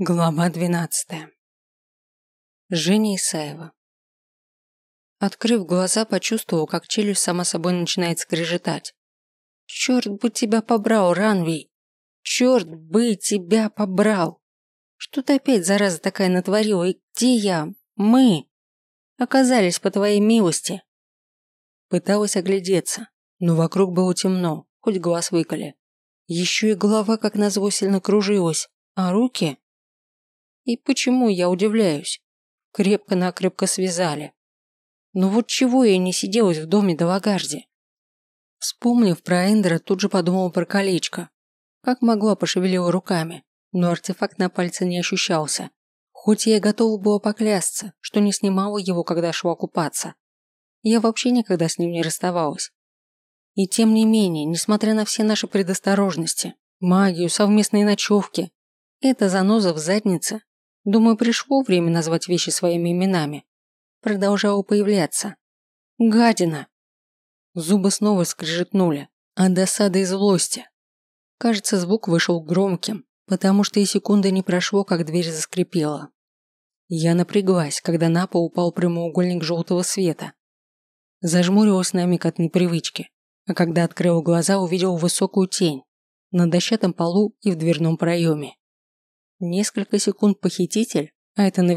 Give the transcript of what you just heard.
Глава двенадцатая. Женя Исаева. Открыв глаза, почувствовал, как челюсть сама собой начинает скрежетать. «Черт бы тебя побрал, Ранвий! Черт бы тебя побрал! Что ты опять, зараза такая, натворила, и где я? Мы! Оказались по твоей милости!» Пыталась оглядеться, но вокруг было темно, хоть глаз выколи. Еще и голова, как назло, сильно кружилась, а руки и почему я удивляюсь? Крепко-накрепко связали. Но вот чего я не сиделась в доме Далагарди? Вспомнив про Эндера, тут же подумала про колечко. Как могла, пошевелила руками, но артефакт на пальце не ощущался. Хоть я и готова была поклясться, что не снимала его, когда шла купаться. Я вообще никогда с ним не расставалась. И тем не менее, несмотря на все наши предосторожности, магию, совместные ночевки, эта заноза в заднице Думаю, пришло время назвать вещи своими именами. Продолжала появляться. Гадина! Зубы снова скрежетнули, от досады и злости. Кажется, звук вышел громким, потому что и секунды не прошло, как дверь заскрипела. Я напряглась, когда на пол упал прямоугольник желтого света. Зажмурилась на миг от непривычки, а когда открыл глаза, увидел высокую тень на дощатом полу и в дверном проеме. Несколько секунд похититель, а это наверняка